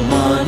one